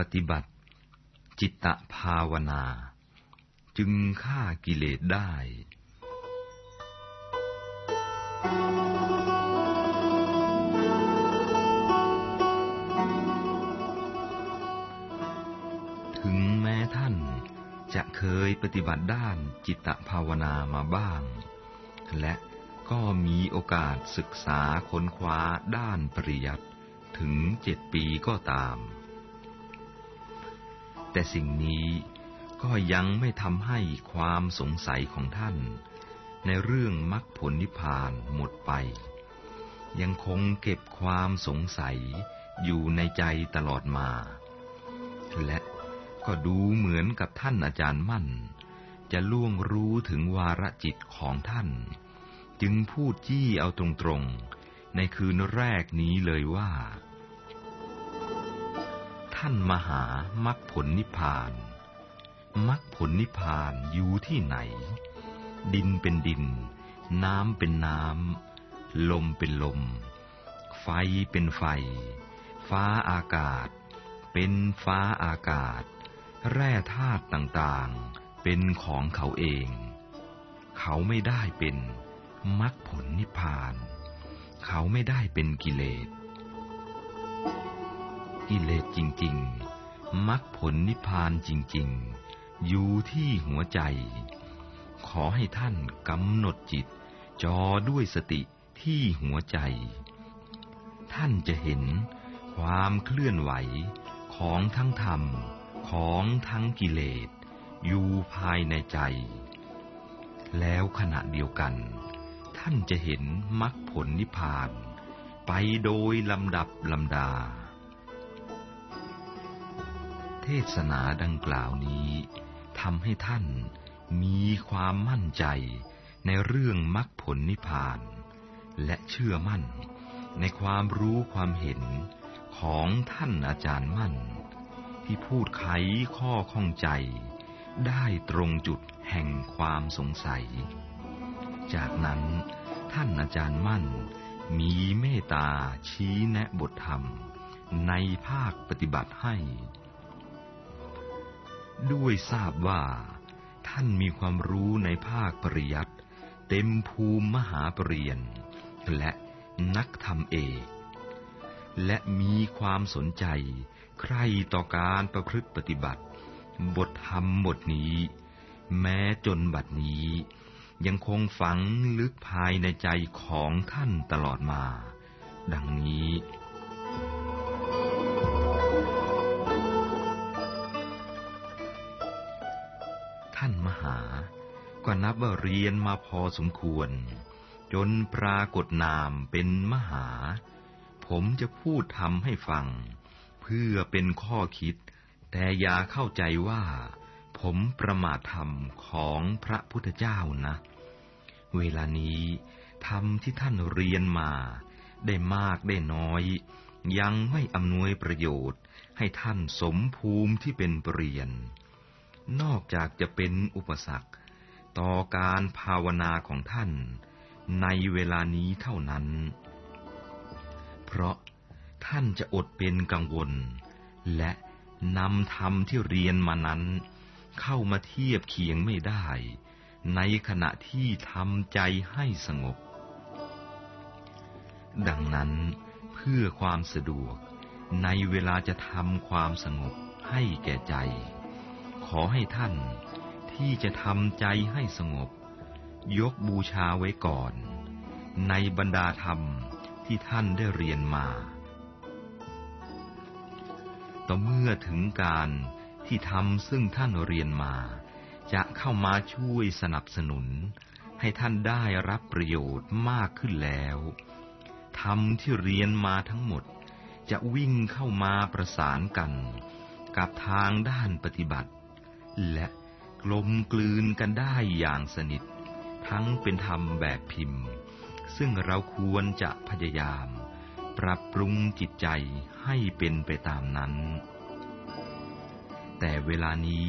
ปฏิบัติ จิตตภาวนา จึงฆ่ากิเลสได้ถึงแม้ท่านจะเคยปฏิบัติด้านจิตตภาวนามาบ้าง และก็มีโอกาสศึกษาค้นคว้าด้านปริยัติถึงเจ็ดปีก็ตาม แต่สิ่งนี้ก็ยังไม่ทำให้ความสงสัยของท่าน ในเรื่องมรรคผลนิพพานหมดไป ยังคงเก็บความสงสัยอยู่ในใจตลอดมา และก็ดูเหมือนกับท่านอาจารย์มั่น จะล่วงรู้ถึงวาระจิตของท่าน จึงพูดจี้เอาตรงๆ ในคืนแรกนี้เลยว่า ท่านมหามรรคผลนิพพานมรรคผลนิพพานอยู่ที่ไหน ดินเป็นดิน น้ำเป็นน้ำ ลมเป็นลม ไฟเป็นไฟ ฟ้าอากาศ เป็นฟ้าอากาศ แร่ธาตุต่างๆ เป็นของเขาเอง เขาไม่ได้เป็นมรรคผลนิพพาน เขาไม่ได้เป็นกิเลส กิเลสจริง ๆมรรคผลนิพพานจริง ๆ อยู่ที่หัวใจ ขอให้ท่านกำหนดจิต จอด้วยสติที่หัวใจ ท่านจะเห็นความเคลื่อนไหวของทั้งธรรมของทั้งกิเลส อยู่ภายในใจ แล้วขณะเดียวกัน ท่านจะเห็นมรรคผลนิพพาน ไปโดยลำดับลำดา เทศนาดังกล่าวนี้ทำให้ท่านมีความมั่นใจในเรื่องมรรคผลนิพพาน และเชื่อมั่นในความรู้ความเห็นของท่านอาจารย์มั่น ที่พูดไขข้อข้องใจ ได้ตรงจุดแห่งความสงสัย จากนั้นท่านอาจารย์มั่น มีเมตตาชี้แนะบทธรรม ในภาคปฏิบัติให้ ด้วยทราบว่า ท่านมีความรู้ในภาคปริยัติเต็มภูมิมหาปรริญญาและนักธรรมเอกและมีความสนใจ ใคร่ต่อการประพฤติปฏิบัติ บทธรรมบทนี้ แม้จนบัดนี้ ยังคงฝังลึกภายในใจของท่านตลอดมา ดังนี้ ท่านมหา ก็นับว่าเรียนมาพอสมควร จนปรากฏนามเป็นมหา ผมจะพูดทำให้ฟัง เพื่อเป็นข้อคิด แต่อย่าเข้าใจว่า ผมประมาทธรรมของพระพุทธเจ้านะ เวลานี้ธรรมที่ท่านเรียนมา ได้มากได้น้อย ยังไม่อำนวยประโยชน์ให้ท่านสมภูมิที่เป็นปรริญญา นอกจากจะเป็นอุปสรรค ต่อการภาวนาของท่านในเวลานี้เท่านั้น เพราะท่านจะอดเป็นกังวล และนำธรรมที่เรียนมานั้น เข้ามาเทียบเคียงไม่ได้ ในขณะที่ทำใจให้สงบ ดังนั้นเพื่อความสะดวกในเวลาจะทำความสงบให้แก่ใจ ขอให้ท่านที่จะทำใจให้สงบ ยกบูชาไว้ก่อน ในบรรดาธรรมที่ท่านได้เรียนมา ต่อเมื่อถึงการที่ทำซึ่งท่านเรียนมา จะเข้ามาช่วยสนับสนุน ให้ท่านได้รับประโยชน์มากขึ้นแล้วธรรมที่เรียนมาทั้งหมด จะวิ่งเข้ามาประสานกัน กับทางด้านปฏิบัติ และกลมกลืนกันได้อย่างสนิท ทั้งเป็นธรรมแบบพิมพ์ ซึ่งเราควรจะพยายาม ปรับปรุงจิตใจให้เป็นไปตามนั้น แต่เวลานี้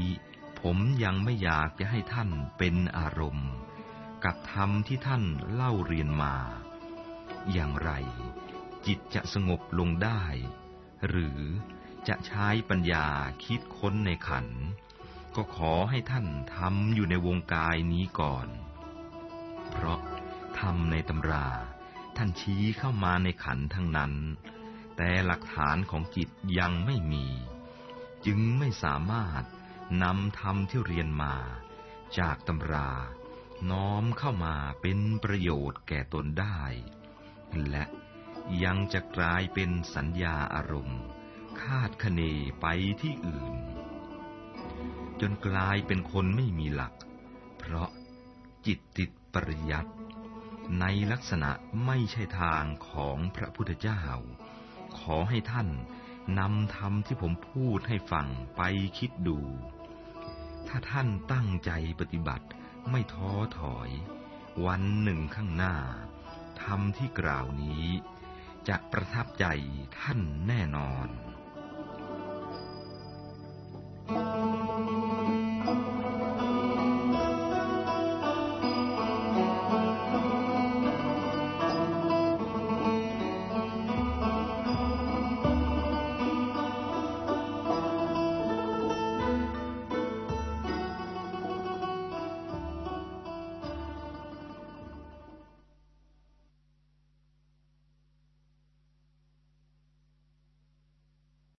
ผมยังไม่อยากจะให้ท่านเป็นอารมณ์ กับธรรมที่ท่านเล่าเรียนมา อย่างไร จิตจะสงบลงได้ หรือจะใช้ปัญญาคิดค้นในขัน ก็ขอให้ท่านทำอยู่ในวงกายนี้ก่อน เพราะทำในตำรา ท่านชี้เข้ามาในขันทั้งนั้น แต่หลักฐานของจิตยังไม่มี จึงไม่สามารถนำธรรมที่เรียนมา จากตำรา น้อมเข้ามาเป็นประโยชน์แก่ตนได้ และยังจะกลายเป็นสัญญาอารมณ์ คาดคะเนไปที่อื่น จนกลายเป็นคนไม่มีหลัก เพราะจิตติดปริยัติในลักษณะไม่ใช่ทางของพระพุทธเจ้า ขอให้ท่านนำธรรมที่ผมพูดให้ฟังไปคิดดู ถ้าท่านตั้งใจปฏิบัติไม่ท้อถอย วันหนึ่งข้างหน้าธรรมที่กล่าวนี้ จะประทับใจท่านแน่นอน